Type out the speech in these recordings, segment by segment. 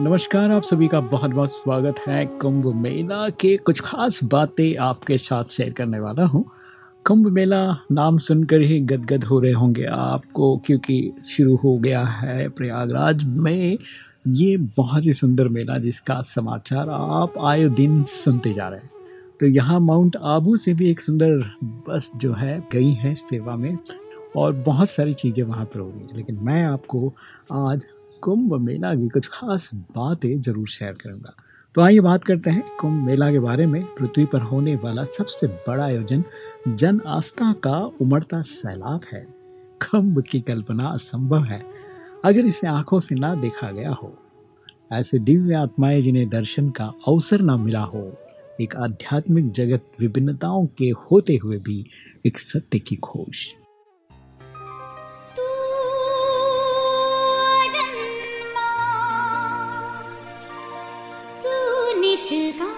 नमस्कार, आप सभी का बहुत बहुत स्वागत है कुंभ मेला के कुछ खास बातें आपके साथ शेयर करने वाला हूँ। कुंभ मेला नाम सुनकर ही गदगद हो रहे होंगे आपको, क्योंकि शुरू हो गया है प्रयागराज में ये बहुत ही सुंदर मेला जिसका समाचार आप आए दिन सुनते जा रहे हैं। तो यहाँ माउंट आबू से भी एक सुंदर बस जो है गई है सेवा में, और बहुत सारी चीज़ें वहाँ पर होगी। लेकिन मैं आपको आज कुंभ मेला की कुछ खास बातें ज़रूर शेयर करूँगा। तो आइए बात करते हैं कुंभ मेला के बारे में। पृथ्वी पर होने वाला सबसे बड़ा आयोजन जन आस्था का उमड़ता सैलाब है। कुंभ की कल्पना असंभव है, अगर इसे आँखों से ना देखा गया हो। ऐसे दिव्य आत्माएँ जिन्हें दर्शन का अवसर ना मिला हो, एक आध्यात्मिक जगत विभिन्नताओं के होते हुए भी एक सत्य की खोज। 知道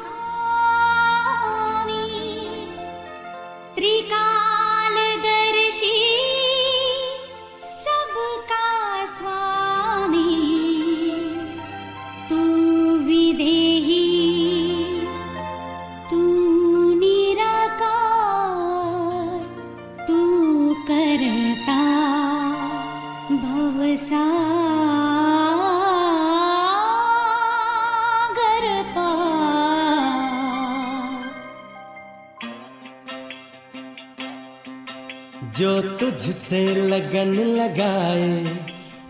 तुझसे लगन लगाए,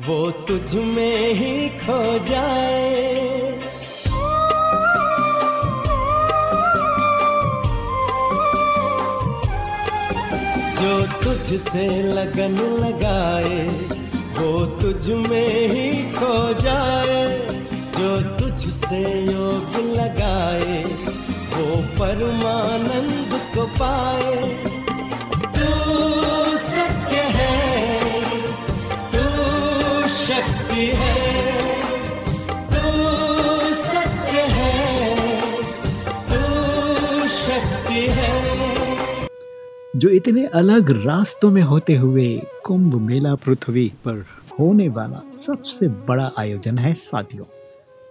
वो तुझ में ही खो जाए। जो तुझसे लगन लगाए, वो तुझ में ही खो जाए। जो तुझसे योग लगाए, वो परमानंद को पाए। जो इतने अलग रास्तों में होते हुए कुंभ मेला पृथ्वी पर होने वाला सबसे बड़ा आयोजन है साथियों।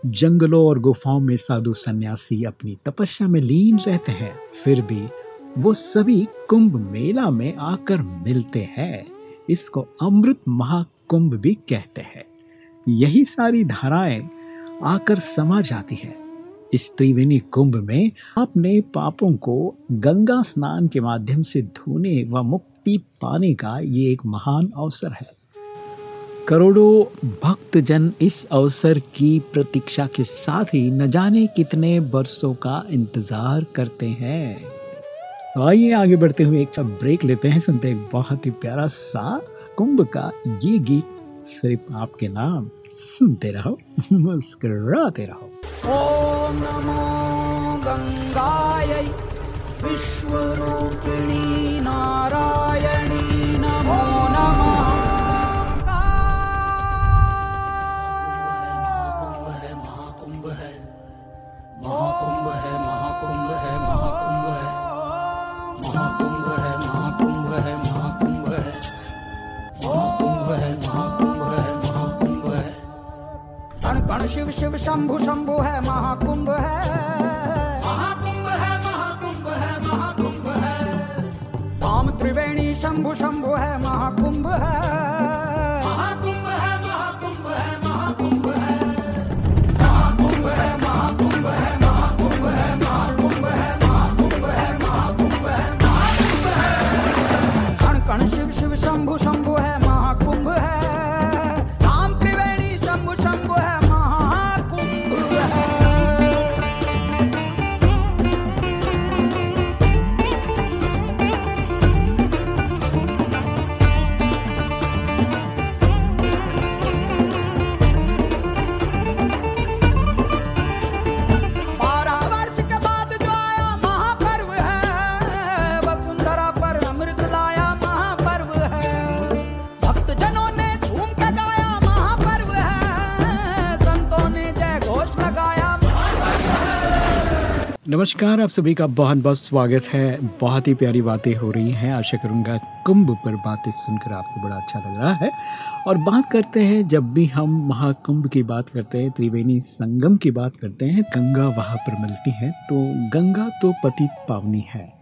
जंगलों और गुफाओं में साधु सन्यासी अपनी तपस्या में लीन रहते हैं, फिर भी वो सभी कुंभ मेला में आकर मिलते हैं। इसको अमृत महाकुंभ भी कहते हैं। यही सारी धाराएँ आकर समा जाती है। इस त्रिवेणी कुंभ में अपने पापों को गंगा स्नान के माध्यम से धोने व मुक्ति पाने का ये एक महान अवसर है। करोड़ों भक्तजन इस अवसर की प्रतीक्षा के साथ ही न जाने कितने वर्षों का इंतज़ार करते हैं। तो आइए आगे बढ़ते हुए एक ब्रेक लेते हैं, सुनते हैं बहुत ही प्यारा सा कुंभ का ये गीत। सिर्फ़ आपके नाम सुनते रहो मुस्कराते रहो। ओम नमो विश्व विश्वरूपिणी नारायणी। शिव शिव शंभु शंभु है महाकुंभ है। नमस्कार, आप सभी का बहुत बहुत स्वागत है। बहुत ही प्यारी बातें हो रही हैं। आशा करूँगा कुंभ पर बातें सुनकर आपको बड़ा अच्छा लग रहा है। और बात करते हैं, जब भी हम महाकुंभ की बात करते हैं, त्रिवेणी संगम की बात करते हैं, गंगा वहाँ पर मिलती है। तो गंगा तो पतित पावनी है।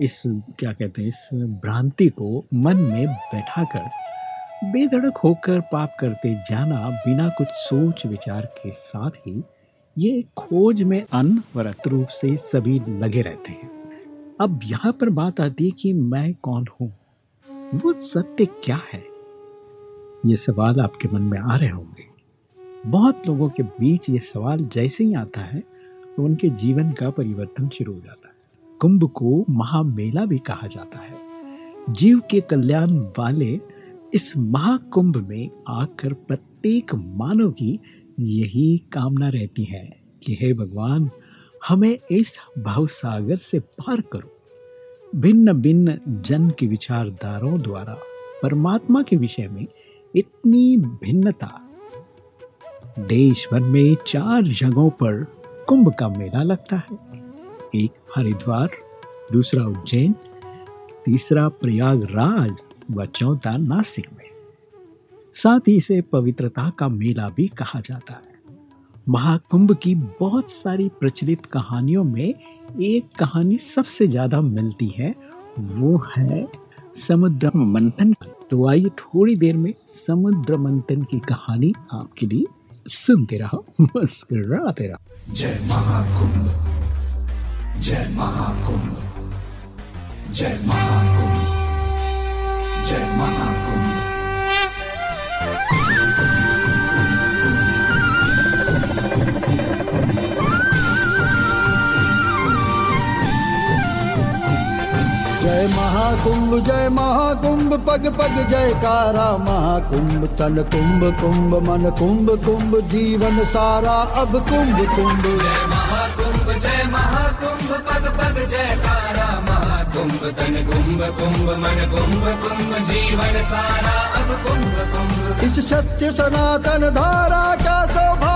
इस, क्या कहते हैं, इस भ्रांति को मन में बैठा कर बेधड़क होकर पाप करते जाना, बिना कुछ सोच विचार के साथ ही ये खोज में अनवरत रूप से सभी लगे रहते हैं। अब यहाँ पर बात आती है कि मैं कौन हूँ? वो सत्य क्या है? ये सवाल आपके मन में आ रहे होंगे। बहुत लोगों के बीच ये सवाल जैसे ही आता है तो उनके जीवन का परिवर्तन शुरू हो जाता है। कुंभ को महामेला भी कहा जाता है। जीव के कल्याण वाले इस महाकुंभ में आकर प्रत्येक मानव की यही कामना रहती है कि हे भगवान, हमें इस भाव सागर से पार करो। भिन्न भिन्न जन के विचारधारों द्वारा, परमात्मा के विषय में इतनी भिन्नता। देश भर में चार जगहों पर कुंभ का मेला लगता है। एक हरिद्वार, दूसरा उज्जैन, तीसरा प्रयागराज व चौथा नासिक। साथ ही इसे पवित्रता का मेला भी कहा जाता है। महाकुंभ की बहुत सारी प्रचलित कहानियों में एक कहानी सबसे ज़्यादा मिलती है, वो है समुद्र मंथन तो आइए थोड़ी देर में समुद्र मंथन की कहानी आपके लिए सुनते रहो, मुस्कुराते रहो। जय महाकुंभ जय महाकुंभ जय महाकुंभ जय महाकुंभ। महाकुंभ जय महाकुंभ पग पग जयकारा। महाकुंभ तन कुंभ कुंभ मन कुंभ कुंभ जीवन सारा अब कुंभ कुंभ। जय महाकुंभ जय महाकुंभ पग पग जयकारा। महाकुंभ तन कुंभ कुंभ मन कुंभ कुंभ जीवन सारा अब कुंभ कुंभ। इस सत्य सनातन धारा का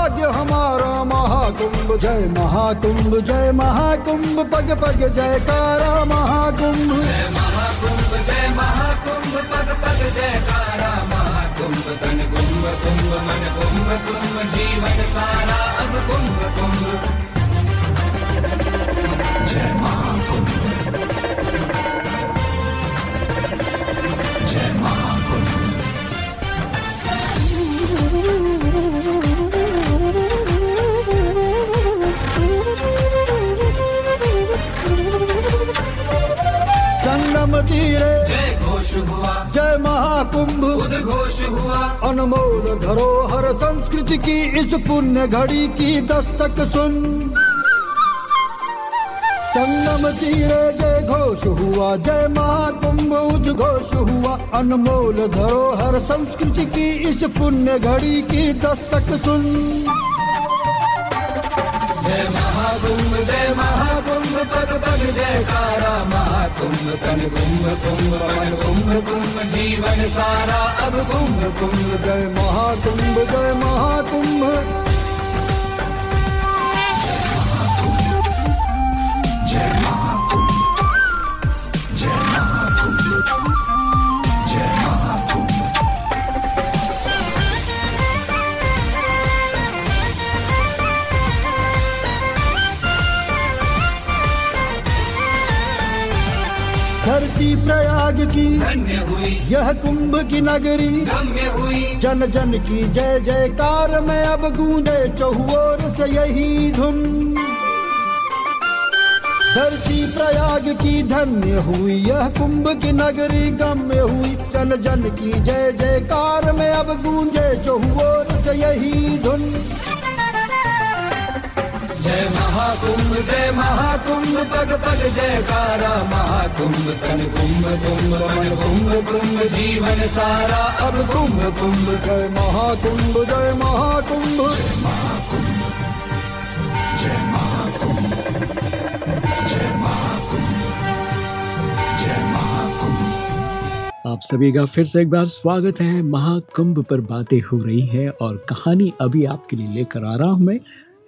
सौभाग्य हमारा महाकुंभ, जय महाकुंभ जय महाकुंभ, पग पग जयकारा महाकुंभ। जय महाकुंभ जय महाकुंभ, पग पग महाकुंभ, तन कुंभ कुंभ, मन कुंभ कुंभ, जीवन सारा अब कुंभ कुंभ। जय महाकुंभ। जय महाकुंभ। तीरे। जय घोष हुआ। जय महाकुंभ। उद्घोष हुआ। अनमोल धरोहर संस्कृति की इस पुण्य घड़ी की दस्तक सुन। संगम तीरे जय घोष हुआ। जय महाकुंभ उद्घोष हुआ। अनमोल धरोहर संस्कृति की इस पुण्य घड़ी की दस्तक सुन। जय महाकुंभ जय महाकुंभ। पग पग जयकारा, महाकुंभ कन कुंभ कुंभ मन कुंभ कुंभ जीवन सारा। अब कुंभ कुंभ जय महाकुंभ जय महाकुंभ। प्रयाग की। धन्य हुई। यह कुंभ की नगरी। हुई। जन जन की जय जयकार में अब गूंजे चहुओर से यही धुन। धरती प्रयाग की धन्य हुई यह कुंभ की नगरी गम्य हुई। जन जन की जय जयकार में अब गूंजे चहुओर से यही धुन। जय महाकुंभ जय महाकुंभ पग पग जयकारा महाकुंभ तन कुंभ कुंभ मन कुंभ कुंभ जीवन सारा अब कुंभ कुंभ। जय महाकुंभ जय महाकुंभ। जय महाकुंभ जय महाकुंभ जय महाकुंभ आप सभी का फिर से एक बार स्वागत है। महाकुंभ पर बातें हो रही है और कहानी अभी आपके लिए लेकर आ रहा हूँ मैं।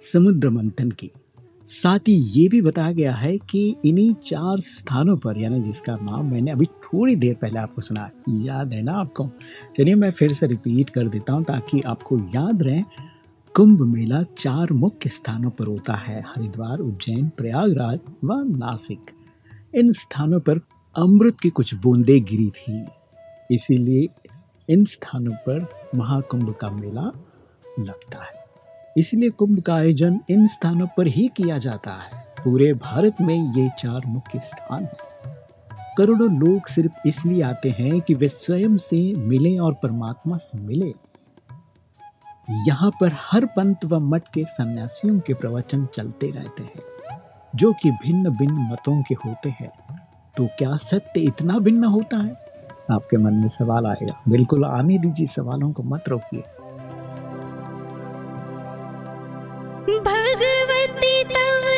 समुद्र मंथन की। साथ ही ये भी बताया गया है कि इन्हीं चार स्थानों पर, यानी जिसका नाम मैंने अभी थोड़ी देर पहले आपको सुना याद है ना आपको? चलिए मैं फिर से रिपीट कर देता हूँ ताकि आपको याद रहे, कुंभ मेला चार मुख्य स्थानों पर होता है, हरिद्वार, उज्जैन, प्रयागराज व नासिक। इन स्थानों पर अमृत की कुछ बूंदें गिरी थी। इसीलिए इन स्थानों पर महाकुंभ का मेला लगता है। इसलिए कुंभ का आयोजन इन स्थानों पर ही किया जाता है। पूरे भारत में ये चार मुख्य स्थान हैं। करोड़ों लोग सिर्फ़ इसलिए आते हैं कि वे स्वयं से मिले और परमात्मा से मिले। यहाँ पर हर पंथ व मठ के सन्यासियों के प्रवचन चलते रहते हैं, जो कि भिन्न भिन्न मतों के होते हैं। तो क्या सत्य इतना भिन्न होता है? आपके मन में सवाल आएगा। बिल्कुल आने दीजिए, सवालों को मत रोकिए। भगवती तव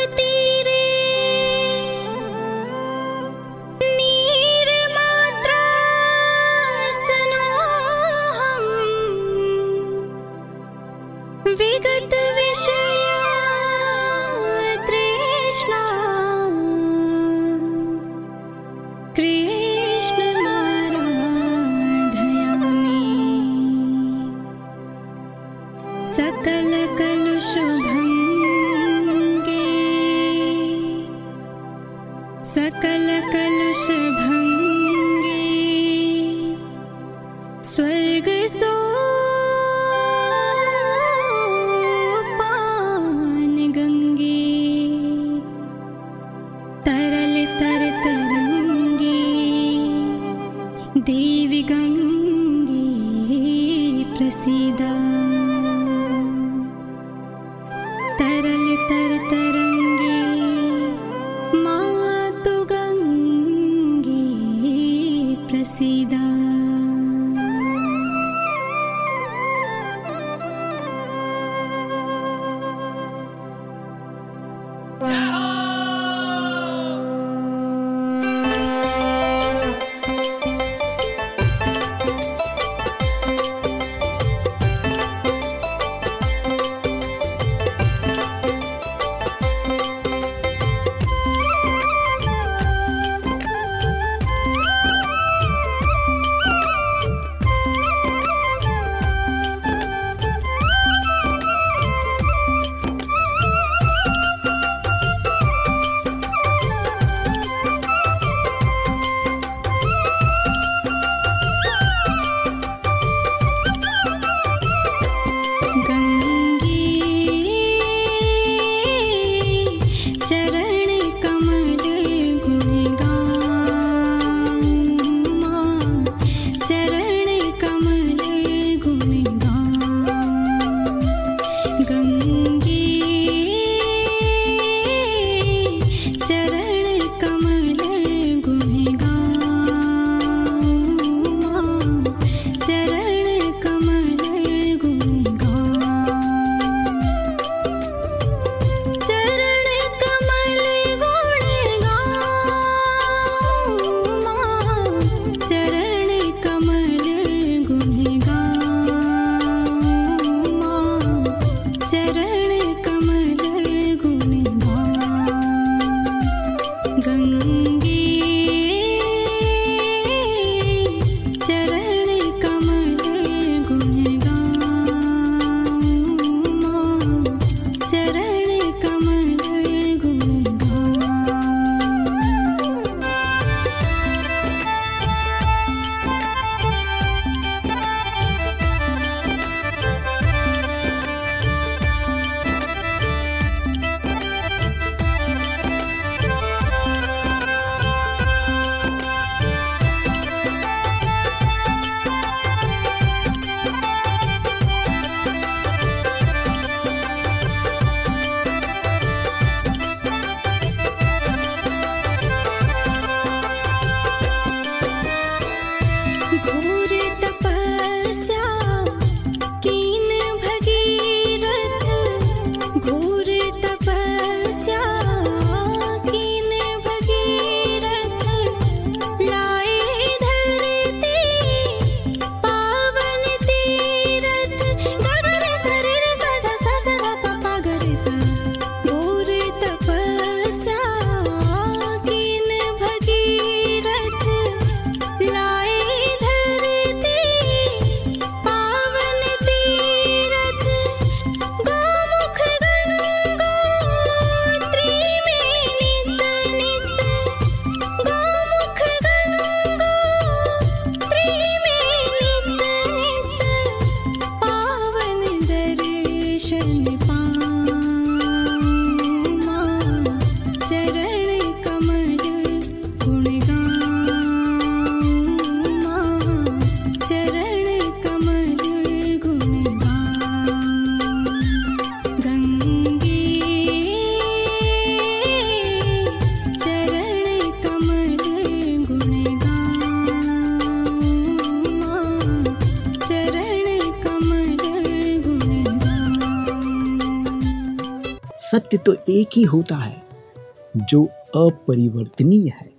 सत्य तो एक ही होता है, जो अपरिवर्तनीय है।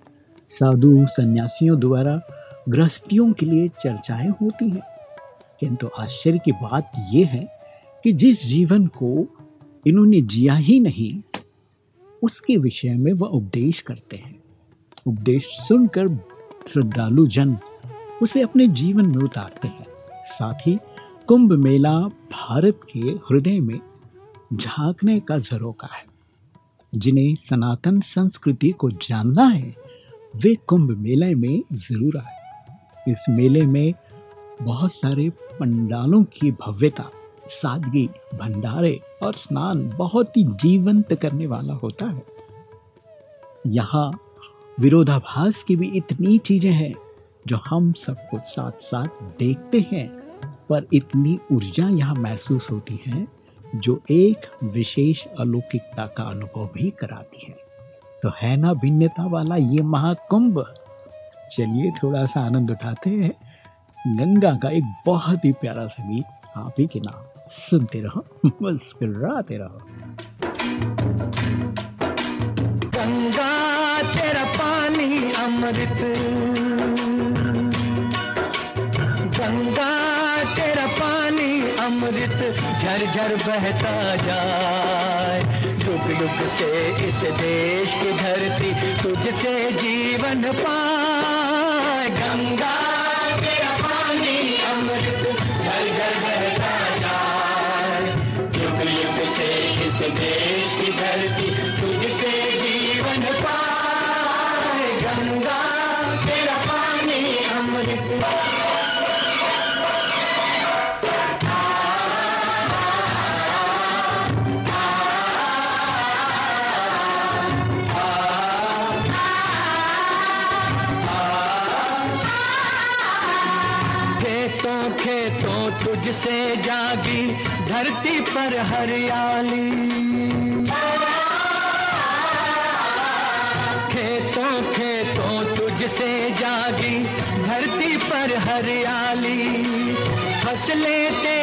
साधु सन्यासियों द्वारा गृहस्थियों के लिए चर्चाएँ होती हैं। किंतु आश्चर्य की बात यह है कि जिस जीवन को इन्होंने जिया ही नहीं, उसके विषय में वह उपदेश करते हैं। उपदेश सुनकर श्रद्धालु जन उसे अपने जीवन में उतारते हैं। साथ ही कुंभ मेला भारत के हृदय में झांकने का झरोका है। जिन्हें सनातन संस्कृति को जानना है, वे कुंभ मेले में ज़रूर आए। इस मेले में बहुत सारे पंडालों की भव्यता, सादगी, भंडारे और स्नान बहुत ही जीवंत करने वाला होता है। यहाँ विरोधाभास की भी इतनी चीज़ें हैं, जो हम सबको साथ साथ देखते हैं, पर इतनी ऊर्जा यहाँ महसूस होती है जो एक विशेष अलौकिकता का अनुभव भी कराती है। तो है ना भिन्नता वाला ये महाकुंभ? चलिए थोड़ा सा आनंद उठाते हैं। गंगा का एक बहुत ही प्यारा सा गीत आप ही के नाम सुनते रहो, मुस्कुराते रहो। गंगा, तेरा पानी, अमृत झरझर बहता जाए। युग युग से इस देश की धरती तुझसे जीवन पाए। गंगा तेरा पानी अमृत बहता जाए। से इस देश तुझसे जागी धरती पर हरियाली। खेतों खेतों तुझसे जागी धरती पर हरियाली। फ़सलें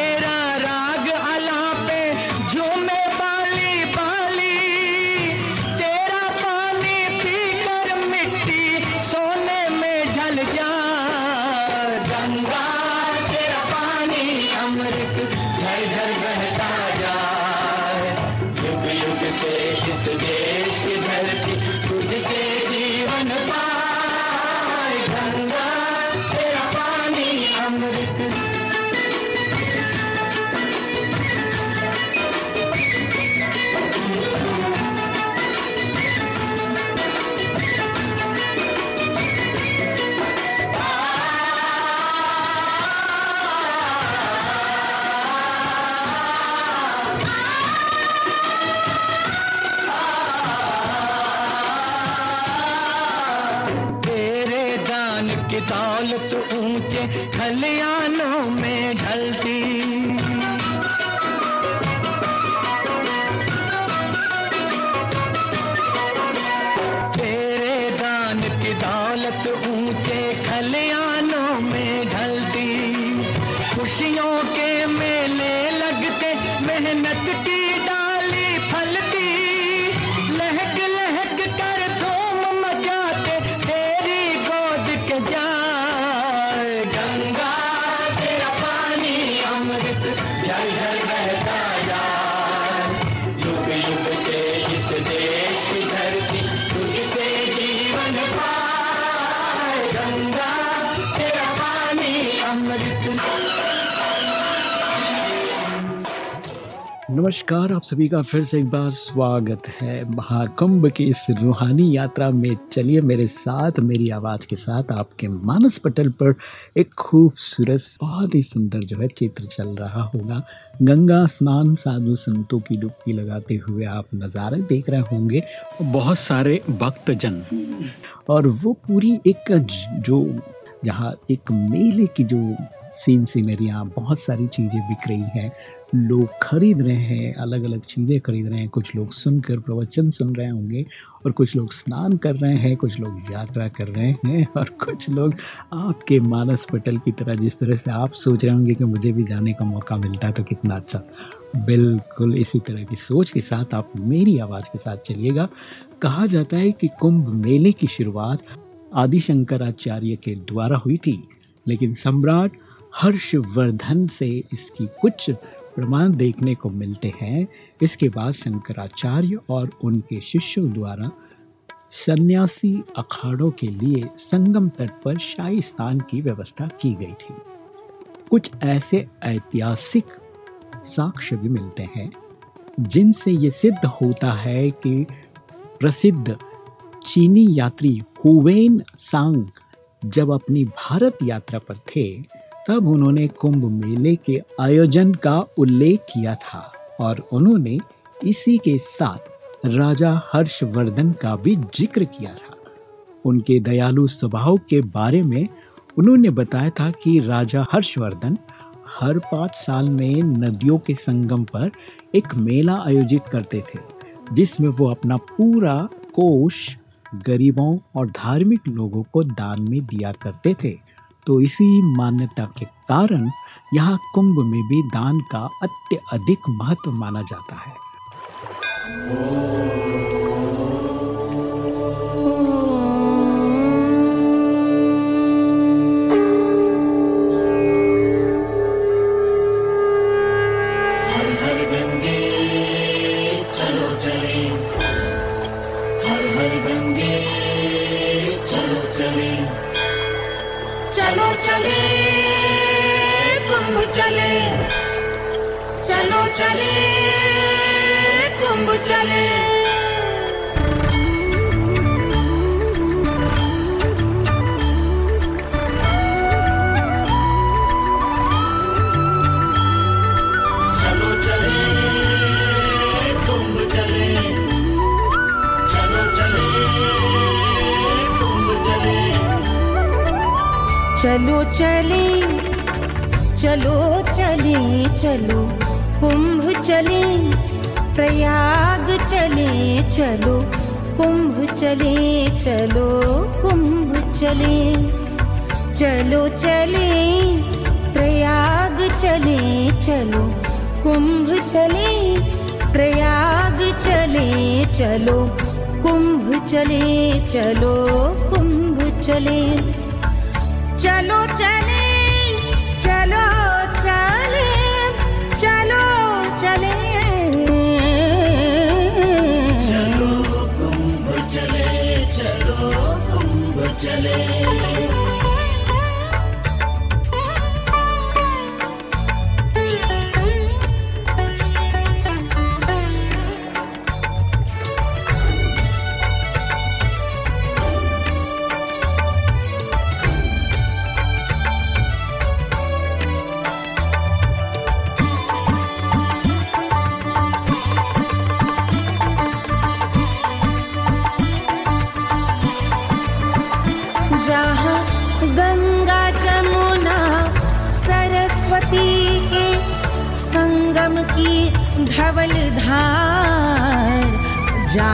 नमस्कार, आप सभी का फिर से एक बार स्वागत है महाकुंभ की इस रूहानी यात्रा में। चलिए मेरे साथ, मेरी आवाज़ के साथ आपके मानस पटल पर एक खूबसूरत, बहुत ही सुंदर जो है चित्र चल रहा होगा। गंगा स्नान, साधु संतों की डुबकी लगाते हुए आप नज़ारे देख रहे होंगे, बहुत सारे भक्तजन। और वो पूरी एक जो, जहाँ एक मेले की जो सीन सीनरियाँ बहुत सारी चीज़ें बिक रही हैं। लोग खरीद रहे हैं अलग अलग चीज़ें खरीद रहे हैं। कुछ लोग सुनकर प्रवचन सुन रहे होंगे और कुछ लोग स्नान कर रहे हैं, कुछ लोग यात्रा कर रहे हैं और कुछ लोग आपके मानस पटल की तरह जिस तरह से आप सोच रहे होंगे कि मुझे भी जाने का मौका मिलता तो कितना अच्छा। बिल्कुल इसी तरह की सोच के साथ आप मेरी आवाज़ के साथ चलिएगा। कहा जाता है कि कुंभ मेले की शुरुआत आदि शंकराचार्य के द्वारा हुई थी, लेकिन सम्राट हर्षवर्धन से इसकी कुछ प्रमाण देखने को मिलते हैं। इसके बाद शंकराचार्य और उनके शिष्यों द्वारा सन्यासी अखाड़ों के लिए संगम तट पर शाही स्नान की व्यवस्था की गई थी। कुछ ऐसे ऐतिहासिक साक्ष्य भी मिलते हैं, जिनसे ये सिद्ध होता है कि प्रसिद्ध चीनी यात्री हुवेन सांग जब अपनी भारत यात्रा पर थे तब उन्होंने कुंभ मेले के आयोजन का उल्लेख किया था और उन्होंने इसी के साथ राजा हर्षवर्धन का भी ज़िक्र किया था। उनके दयालु स्वभाव के बारे में उन्होंने बताया था कि राजा हर्षवर्धन हर पाँच साल में नदियों के संगम पर एक मेला आयोजित करते थे, जिसमें वो अपना पूरा कोष गरीबों और धार्मिक लोगों को दान में दिया करते थे। तो इसी मान्यता के कारण यहाँ कुंभ में भी दान का अत्यधिक महत्व माना जाता है। चलो चले चलो चले, चलो, कुंभ चले, प्रयाग चले, चलो, कुंभ चले, चलो, कुंभ चले, चलो चले, प्रयाग चले, चलो, कुंभ चले, प्रयाग चले, चलो, कुंभ चले, चलो, कुंभ चले। चलो चले चलो चले चलो चले। चलो कुंभ चले चलो कुंभ चले।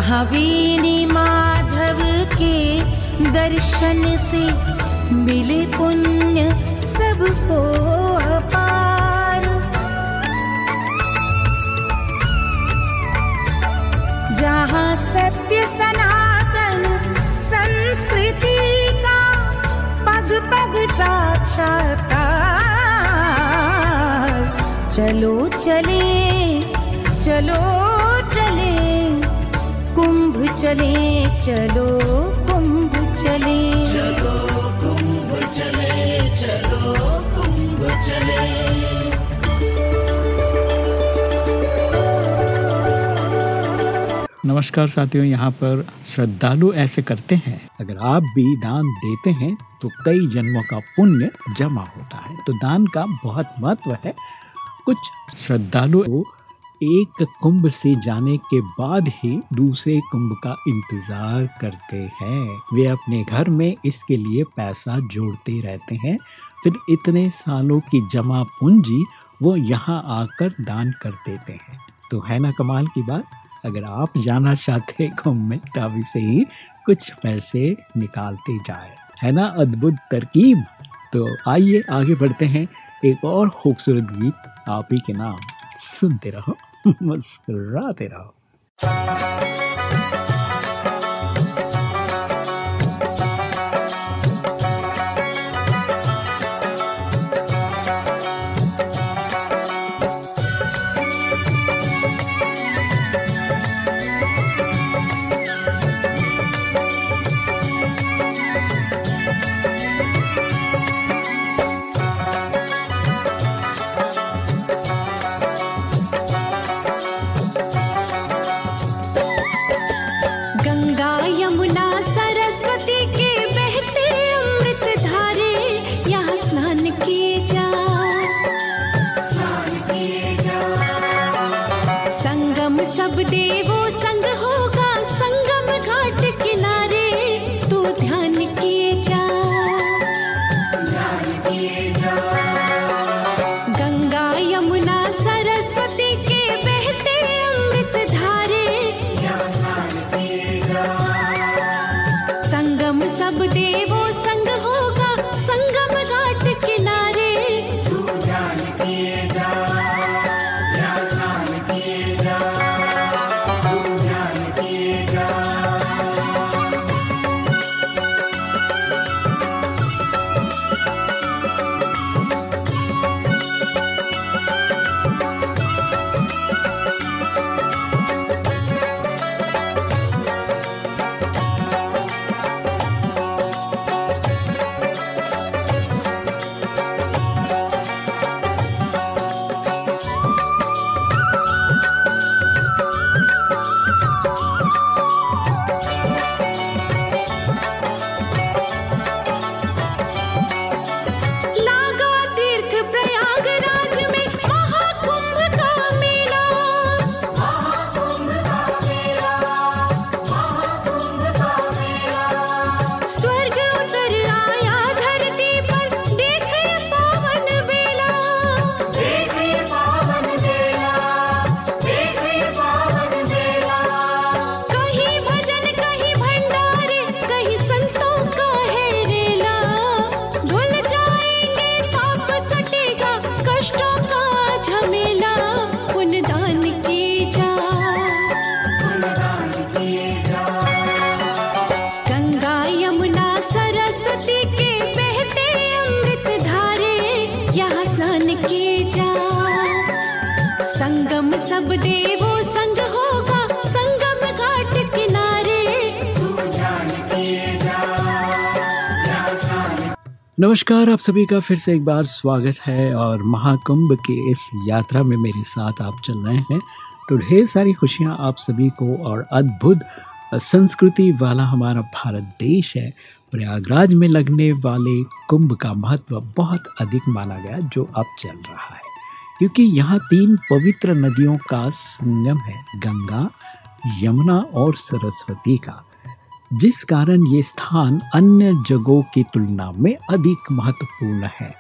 जहाँ माधव के दर्शन से मिले पुण्य सबको अपार। जहाँ सत्य सनातन संस्कृति का पग पग साक्षात्कार। चलो चले, चलो चले चलो कुंभ चले। चलो कुंभ चले चलो कुंभ चले। नमस्कार साथियों यहाँ पर श्रद्धालु ऐसे करते हैं। अगर आप भी दान देते हैं तो कई जन्मों का पुण्य जमा होता है। तो दान का बहुत महत्व है। कुछ श्रद्धालु एक कुंभ से जाने के बाद ही दूसरे कुंभ का इंतज़ार करते हैं। वे अपने घर में इसके लिए पैसा जोड़ते रहते हैं। फिर इतने सालों की जमा पूंजी वो यहाँ आकर दान कर देते हैं। तो है ना कमाल की बात? अगर आप जाना चाहते हैं कुंभ में तो अभी से ही कुछ पैसे निकालते जाए। है ना अद्भुत तरकीब? तो आइए, आगे बढ़ते हैं। एक और खूबसूरत गीत आप ही के नाम सुनते रहो। मुस्कुराते नमस्कार, आप सभी का फिर से एक बार स्वागत है और महाकुंभ के इस यात्रा में मेरे साथ आप चल रहे हैं। तो ढेर सारी खुशियाँ आप सभी को और अद्भुत संस्कृति वाला हमारा भारत देश है। प्रयागराज में लगने वाले कुंभ का महत्व बहुत अधिक माना गया जो अब चल रहा है। क्योंकि यहाँ तीन पवित्र नदियों का संगम है, गंगा, यमुना और सरस्वती का। जिस कारण ये स्थान अन्य जगहों की तुलना में अधिक महत्वपूर्ण है।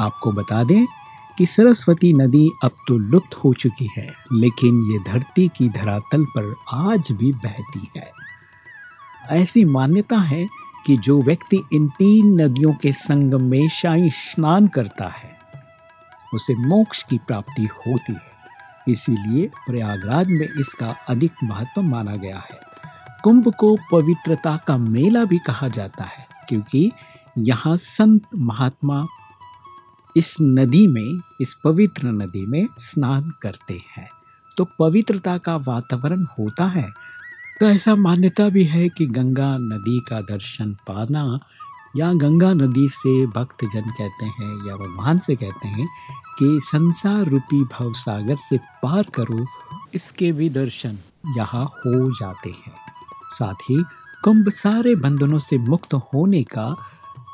आपको बता दें कि सरस्वती नदी अब तो लुप्त हो चुकी है, लेकिन ये धरती की धरातल पर आज भी बहती है। ऐसी मान्यता है कि जो व्यक्ति इन तीन नदियों के संगम में शाही स्नान करता है, उसे मोक्ष की प्राप्ति होती है। इसीलिए प्रयागराज में इसका अधिक महत्व माना गया है। कुंभ को पवित्रता का मेला भी कहा जाता है, क्योंकि यहाँ संत महात्मा इस नदी में, इस पवित्र नदी में स्नान करते हैं। तो पवित्रता का वातावरण होता है तो ऐसा मान्यता भी है कि गंगा नदी का दर्शन पाना, या गंगा नदी से भक्तजन कहते हैं, या भगवान से कहते हैं कि संसार रूपी भव सागर से पार करो, इसके भी दर्शन यहाँ हो जाते हैं। साथ ही कुंभ सारे बंधनों से मुक्त होने का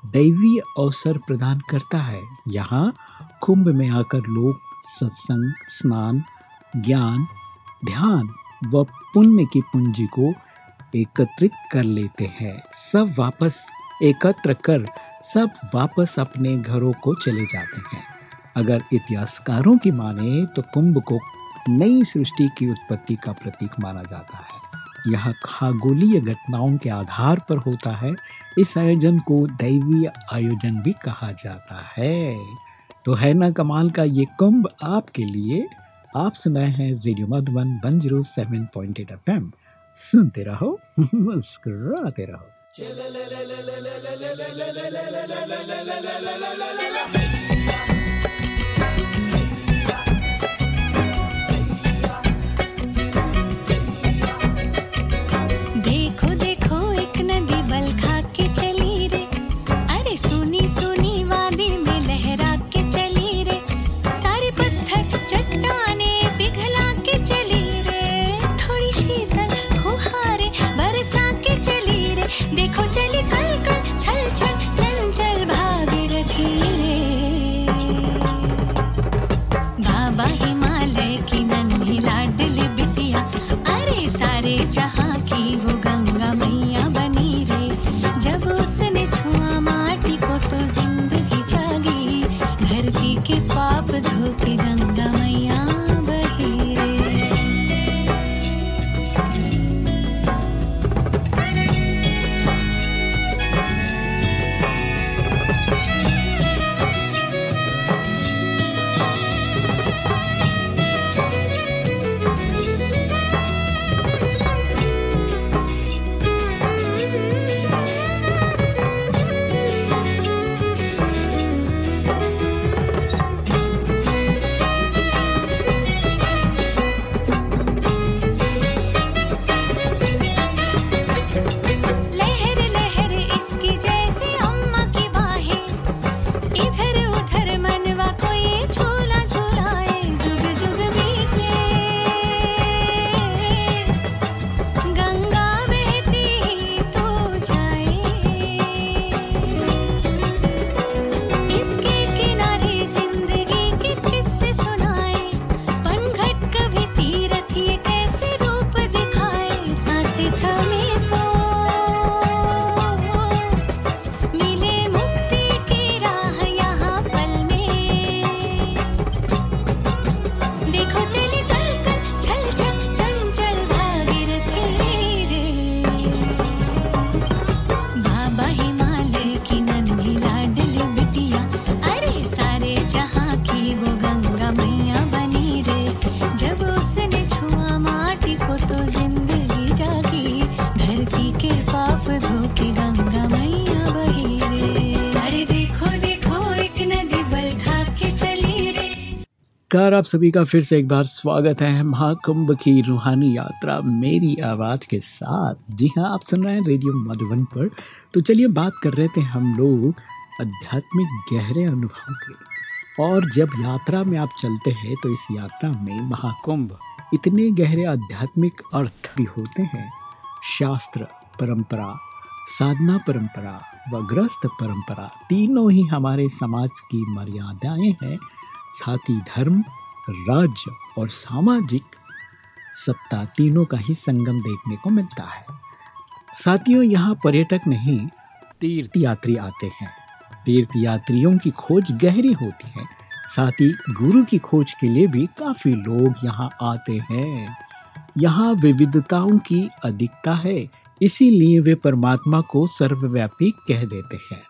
दैवीय अवसर प्रदान करता है। यहाँ कुंभ में आकर लोग सत्संग, स्नान, ज्ञान, ध्यान व पुण्य की पूंजी को एकत्रित कर लेते हैं। सब वापस एकत्र कर सब वापस अपने घरों को चले जाते हैं। अगर इतिहासकारों की माने तो कुंभ को नई सृष्टि की उत्पत्ति का प्रतीक माना जाता है। यह खगोलीय घटनाओं के आधार पर होता है इस आयोजन को दैवीय आयोजन भी कहा जाता है तो है ना कमाल का ये कुंभ आपके लिए आप सुनाए हैं radio Madhuban one zero seven point eight F M सुनते रहो मुस्कुराते रहो आप सभी का फिर से एक बार स्वागत है महाकुंभ की रूहानी यात्रा मेरी आवाज़ के साथ। जी हाँ आप सुन रहे हैं रेडियो मधुबन पर। तो चलिए बात कर रहे थे हम लोग आध्यात्मिक गहरे अनुभव के और जब यात्रा में आप चलते हैं तो इस यात्रा में महाकुंभ इतने गहरे आध्यात्मिक अर्थ भी होते हैं। शास्त्र, परंपरा, साधना परंपरा व ग्रस्त परंपरा, तीनों ही हमारे समाज की मर्यादाएँ हैं। साथ धर्म राज्य और सामाजिक सत्ता तीनों का ही संगम देखने को मिलता है। साथियों, यहाँ पर्यटक नहीं तीर्थ यात्री आते हैं। तीर्थ यात्रियों की खोज गहरी होती है। साथ ही गुरु की खोज के लिए भी काफ़ी लोग यहाँ आते हैं। यहाँ विविधताओं की अधिकता है, इसीलिए वे परमात्मा को सर्वव्यापी कह देते हैं।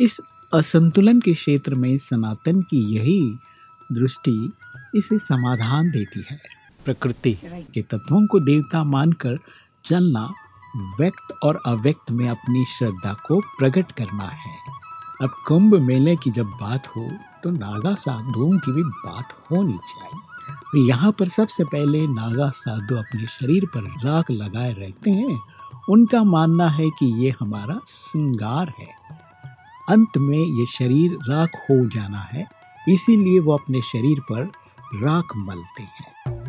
इस असंतुलन के क्षेत्र में सनातन की यही दृष्टि इसे समाधान देती है। प्रकृति के तत्वों को देवता मानकर चलना व्यक्त और अव्यक्त में अपनी श्रद्धा को प्रकट करना है। अब कुंभ मेले की जब बात हो तो नागा साधुओं की भी बात होनी चाहिए। तो यहाँ पर सबसे पहले नागा साधु अपने शरीर पर राख लगाए रहते हैं। उनका मानना है कि ये हमारा श्रृंगार है। अंत में ये शरीर राख हो जाना है। इसीलिए वो अपने शरीर पर राख मलते हैं।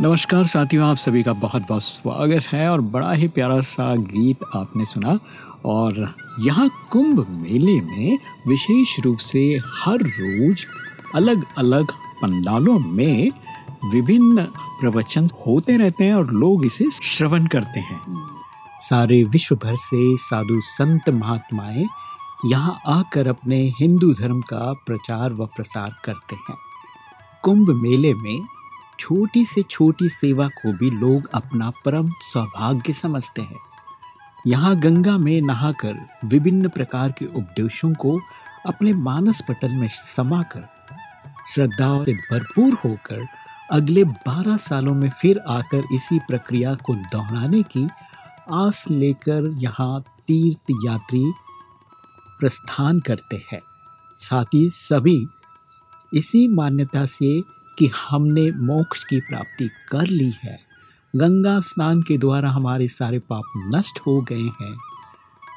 नमस्कार साथियों, आप सभी का बहुत बहुत स्वागत है और बड़ा ही प्यारा सा गीत आपने सुना। और यहाँ कुंभ मेले में विशेष रूप से हर रोज अलग अलग पंडालों में विभिन्न प्रवचन होते रहते हैं और लोग इसे श्रवण करते हैं। सारे विश्व भर से साधु संत महात्माएँ यहाँ आकर अपने हिंदू धर्म का प्रचार व प्रसार करते हैं। कुंभ मेले में छोटी से छोटी सेवा को भी लोग अपना परम सौभाग्य समझते हैं। यहाँ गंगा में नहाकर विभिन्न प्रकार के उपदेशों को अपने मानस पटल में समाकर श्रद्धा से भरपूर होकर अगले 12 सालों में फिर आकर इसी प्रक्रिया को दोहराने की आस लेकर यहाँ तीर्थ यात्री प्रस्थान करते हैं। साथ ही सभी इसी मान्यता से कि हमने मोक्ष की प्राप्ति कर ली है। गंगा स्नान के द्वारा हमारे सारे पाप नष्ट हो गए हैं।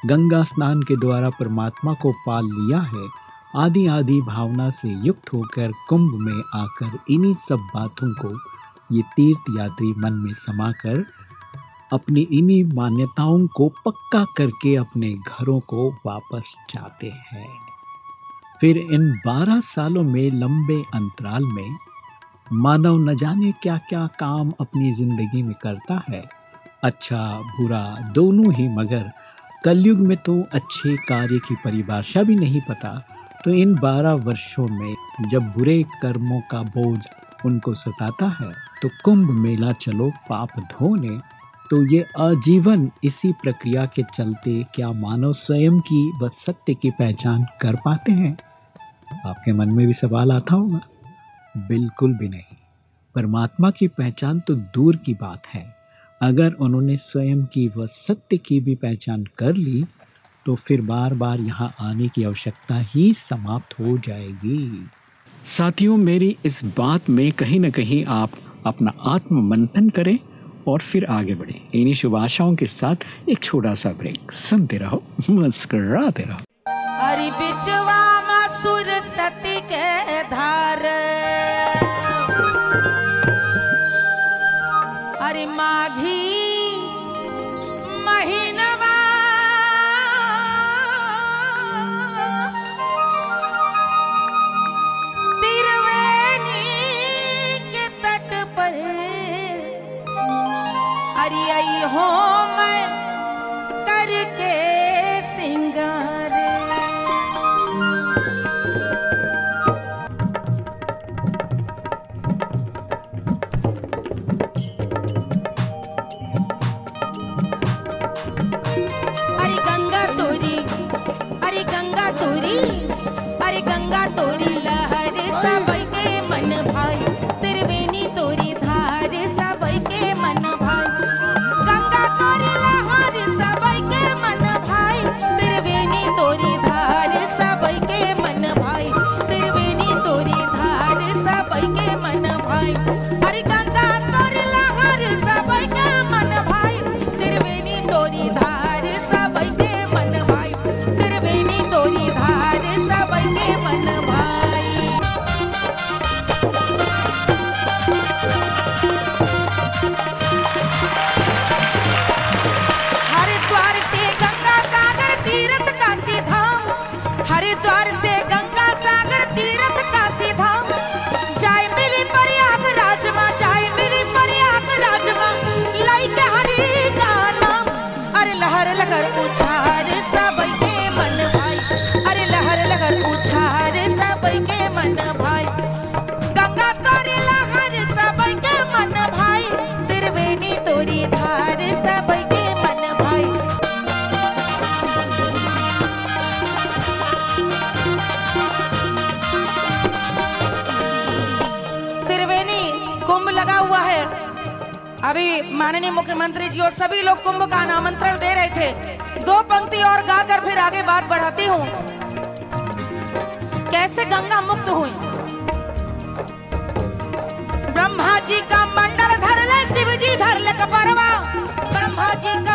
गंगा स्नान के द्वारा परमात्मा को पाल लिया है। आदि आदि भावना से युक्त होकर कुंभ में आकर इन्हीं सब बातों को ये तीर्थ यात्री मन में समाकर अपनी इन्हीं मान्यताओं को पक्का करके अपने घरों को वापस जाते हैं। फिर इन बारह सालों में लंबे अंतराल में मानव न जाने क्या क्या काम अपनी ज़िंदगी में करता है। अच्छा बुरा दोनों ही मगर कलयुग में तो अच्छे कार्य की परिभाषा भी नहीं पता। तो इन बारह वर्षों में जब बुरे कर्मों का बोझ उनको सताता है तो कुंभ मेला चलो पाप धोने। तो ये आजीवन इसी प्रक्रिया के चलते क्या मानव स्वयं की व सत्य की पहचान कर पाते हैं? आपके मन में भी सवाल आता होगा। बिल्कुल भी नहीं। परमात्मा की पहचान तो दूर की बात है। अगर उन्होंने स्वयं की व सत्य की भी पहचान कर ली तो फिर बार बार यहाँ आने की आवश्यकता ही समाप्त हो जाएगी। साथियों, मेरी इस बात में कहीं ना कहीं आप अपना आत्म मंथन करें और फिर आगे बढ़े। इन्हीं शुभ आशाओं के साथ एक छोटा सा ब्रेक। सुनते रहो, मुस्कराते रहो। गंगा तोरी माननीय मुख्यमंत्री जी और सभी लोग कुंभ का आमंत्रण दे रहे थे। दो पंक्ति और गाकर फिर आगे बात बढ़ाती हूँ। कैसे गंगा मुक्त हुई? ब्रह्मा जी का मंडल धर ले शिव जी धर ले कपरवा ब्रह्मा जी का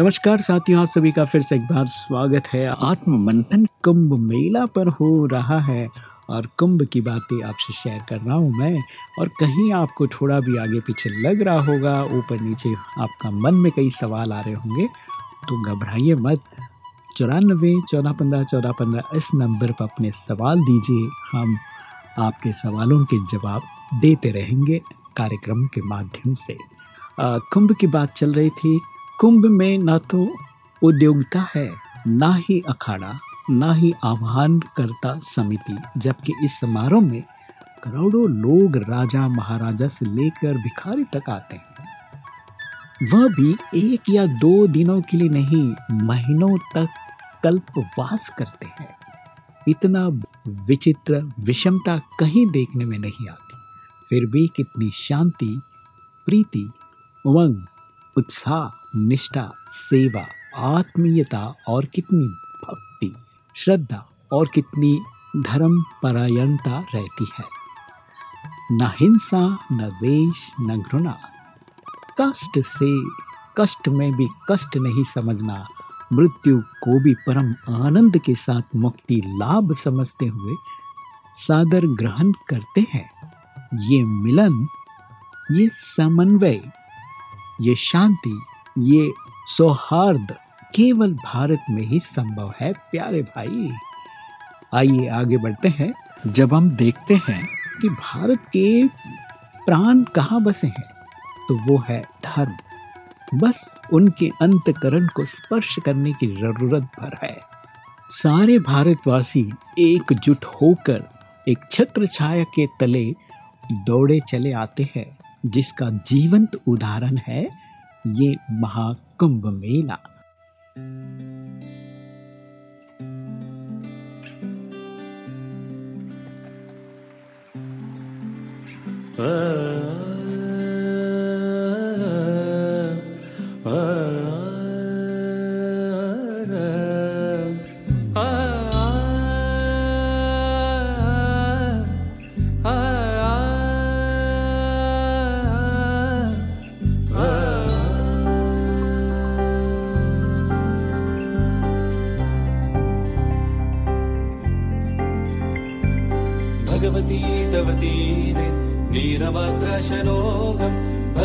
नमस्कार साथियों, आप सभी का फिर से एक बार स्वागत है। आत्म मंथन कुंभ मेला पर हो रहा है और कुंभ की बातें आपसे शेयर कर रहा हूँ मैं। और कहीं आपको थोड़ा भी आगे पीछे लग रहा होगा, ऊपर नीचे आपका मन में कई सवाल आ रहे होंगे तो घबराइए मत। चौरानबे चौदह पंद्रह चौदह पंद्रह इस नंबर पर अपने सवाल दीजिए। हम आपके सवालों के जवाब देते रहेंगे कार्यक्रम के माध्यम से। कुंभ की बात चल रही थी कुंभ में ना तो उद्योगिता है, ना ही अखाड़ा, ना ही आह्वानकर्ता समिति, जबकि इस समारोह में करोड़ों लोग राजा महाराजा से लेकर भिखारी तक आते हैं। वह भी एक या दो दिनों के लिए नहीं, महीनों तक कल्पवास करते हैं। इतना विचित्र विषमता कहीं देखने में नहीं आती। फिर भी कितनी शांति, प्रीति, उमंग, उत्साह निष्ठा, सेवा, आत्मीयता और कितनी भक्ति, श्रद्धा और कितनी धर्म परायणता रहती है। न हिंसा, न द्वेष, न घृणा। कष्ट से कष्ट में भी कष्ट नहीं समझना। मृत्यु को भी परम आनंद के साथ मुक्ति लाभ समझते हुए सादर ग्रहण करते हैं। ये मिलन, ये समन्वय, ये शांति ये सौहार्द केवल भारत में ही संभव है प्यारे भाई। आइए आगे बढ़ते हैं। जब हम देखते हैं कि भारत के प्राण कहाँ बसे हैं तो वो है धर्म। बस उनके अंतकरण को स्पर्श करने की ज़रूरत भर है। सारे भारतवासी एकजुट होकर एक छत्र छाया के तले दौड़े चले आते हैं जिसका जीवंत उदाहरण है ये महाकुंभ मेला। uh...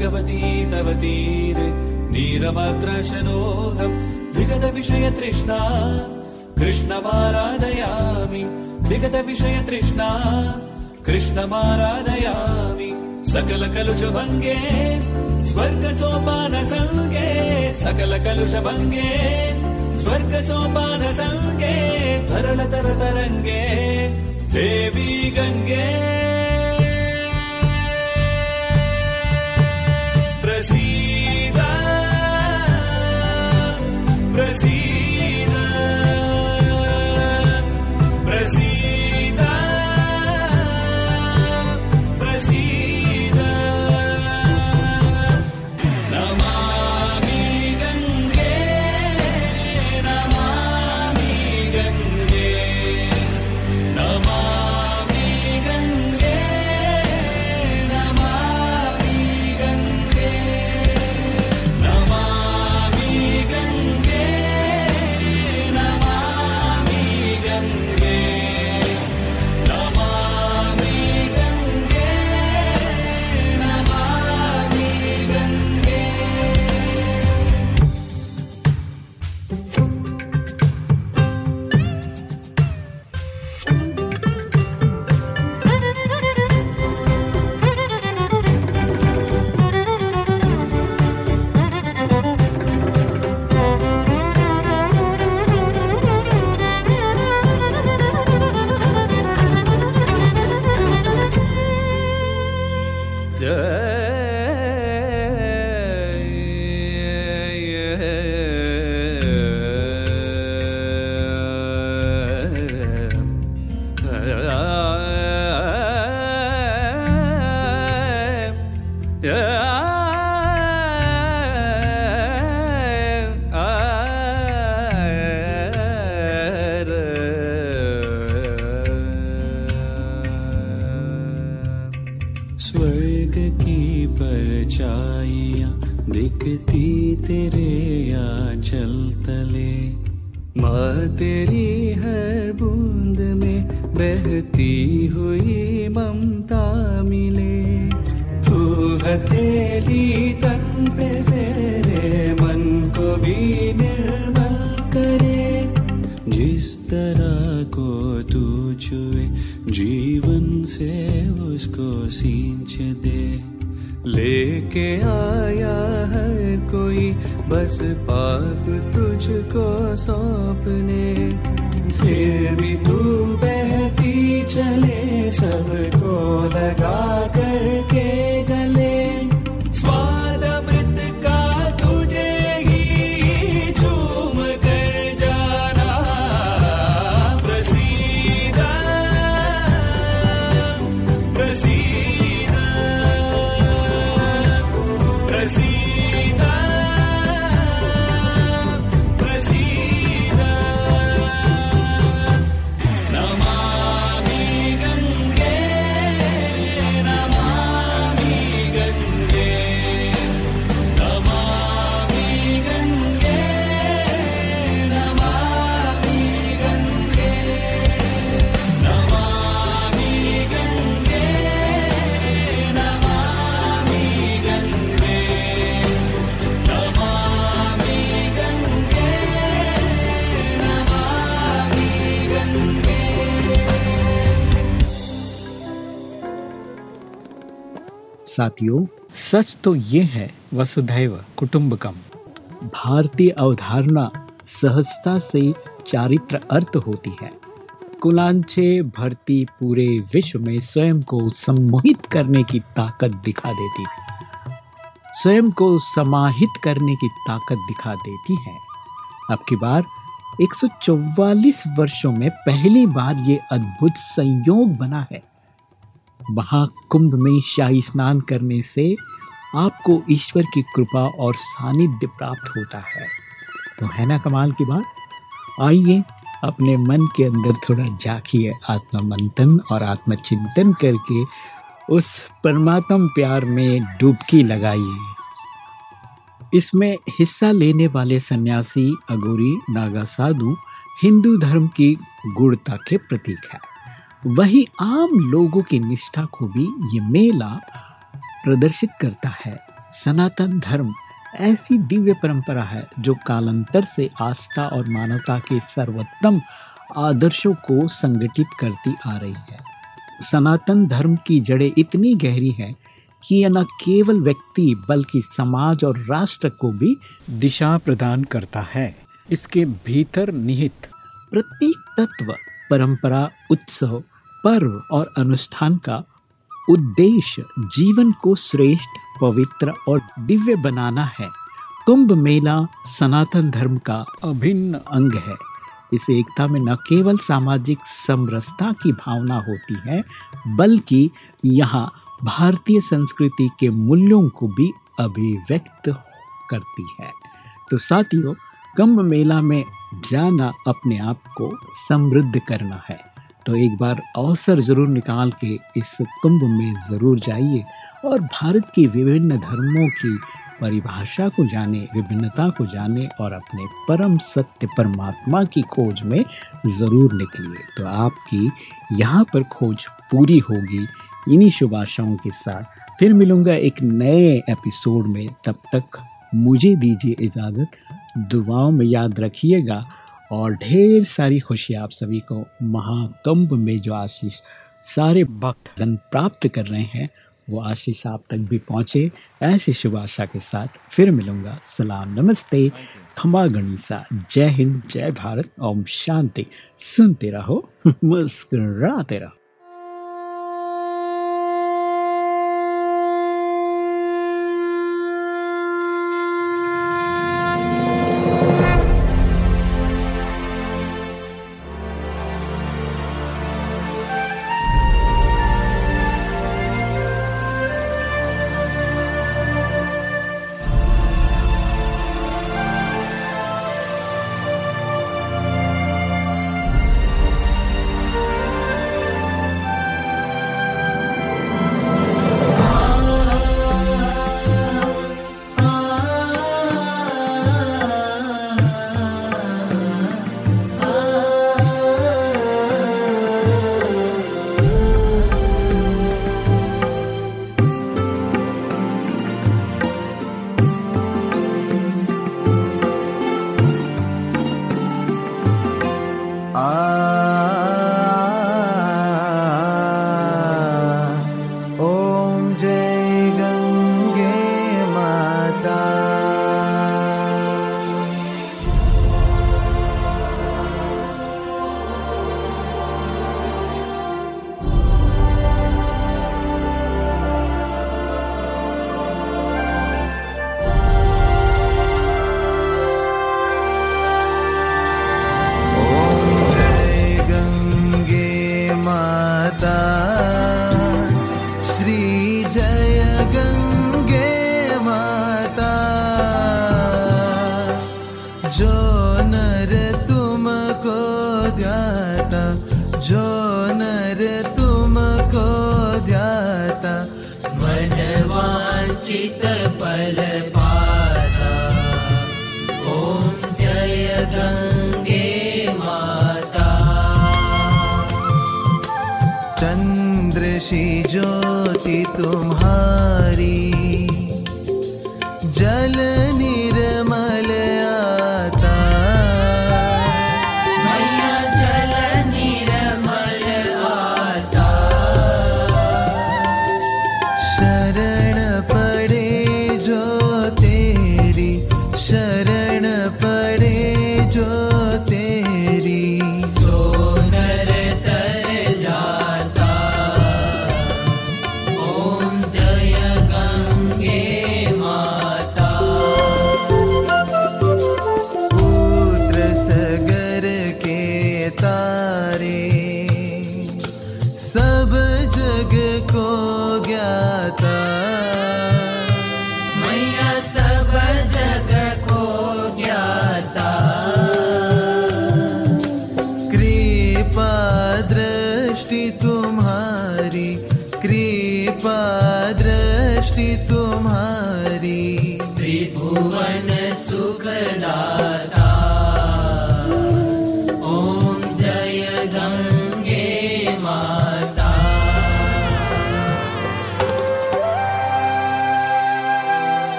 भगवती तव तीरे नीरमात्रशनोऽहम् विगतविषयतृष्णा कृष्णमाराधयामि विगतविषयतृष्णा कृष्णमाराधयामि सकलकलुषभङ्गे स्वर्गसोपानसङ्गे सकलकलुषभङ्गे स्वर्गसोपानसङ्गे तरलतरतरङ्गे देवी गङ्गे को लगा कर साथियों, सच तो ये है, वसुधैव कुटुंबकम। भारतीय अवधारणा सहजता से चारित्र अर्थ होती है। कुलांचे भरती पूरे विश्व में स्वयं को सम्मोहित करने की ताकत दिखा देती है। स्वयं को समाहित करने की ताकत दिखा देती है। अब की बार 144 वर्षों में पहली बार ये अद्भुत संयोग बना है। महाकुंभ में शाही स्नान करने से आपको ईश्वर की कृपा और सानिध्य प्राप्त होता है। तो है ना कमाल की बात? आइए, अपने मन के अंदर थोड़ा झांकिए आत्मा मंथन और आत्मचिंतन करके उस परमात्म प्यार में डुबकी लगाइए। इसमें हिस्सा लेने वाले सन्यासी अगोरी, नागा साधु, हिंदू धर्म की गुणता के प्रतीक है। वही आम लोगों की निष्ठा को भी ये मेला प्रदर्शित करता है। सनातन धर्म ऐसी दिव्य परंपरा है जो कालांतर से आस्था और मानवता के सर्वोत्तम आदर्शों को संगठित करती आ रही है। सनातन धर्म की जड़ें इतनी गहरी है कि यह न केवल व्यक्ति बल्कि समाज और राष्ट्र को भी दिशा प्रदान करता है। इसके भीतर निहित प्रत्येक तत्व, परंपरा, उत्सव पर्व और अनुष्ठान का उद्देश्य जीवन को श्रेष्ठ, पवित्र और दिव्य बनाना है। कुंभ मेला सनातन धर्म का अभिन्न अंग है। इस एकता में न केवल सामाजिक समरसता की भावना होती है, बल्कि यहाँ भारतीय संस्कृति के मूल्यों को भी अभिव्यक्त करती है। तो साथियों, कुंभ मेला में जाना अपने आप को समृद्ध करना है। तो एक बार अवसर ज़रूर निकाल के इस कुंभ में ज़रूर जाइए और भारत की विभिन्न धर्मों की परिभाषा को जाने, विभिन्नता को जाने और अपने परम सत्य परमात्मा की खोज में ज़रूर निकलिए। तो आपकी यहाँ पर खोज पूरी होगी। इन्हीं शुभ आशाओं के साथ फिर मिलूँगा एक नए एपिसोड में। तब तक मुझे दीजिए इजाज़त। दुआओं में याद रखिएगा। और ढेर सारी खुशी आप सभी को महाकुंभ में जो आशीष सारे भक्त धन प्राप्त कर रहे हैं वो आशीष आप तक भी पहुँचे। ऐसी शुभ आशा के साथ फिर मिलूँगा। सलाम नमस्ते। खमा गणिसा जय हिंद जय भारत। ओम शांति। सुनते रहो मुस्कुराते रहो।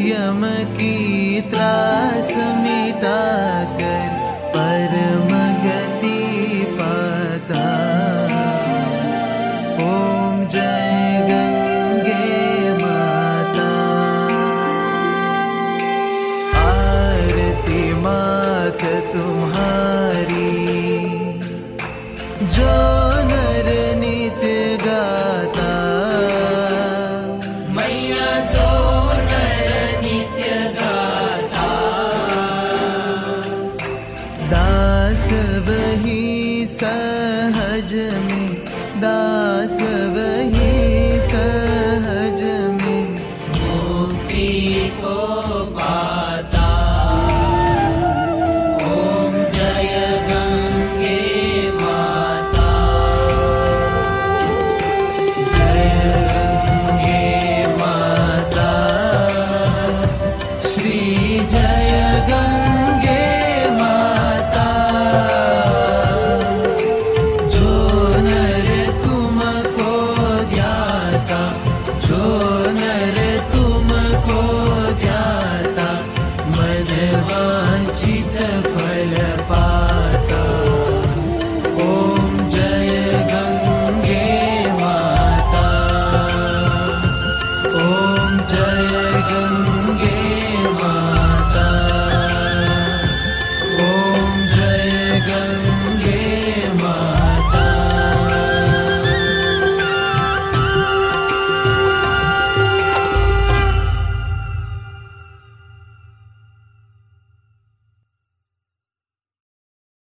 यम की त्रास मिटा कर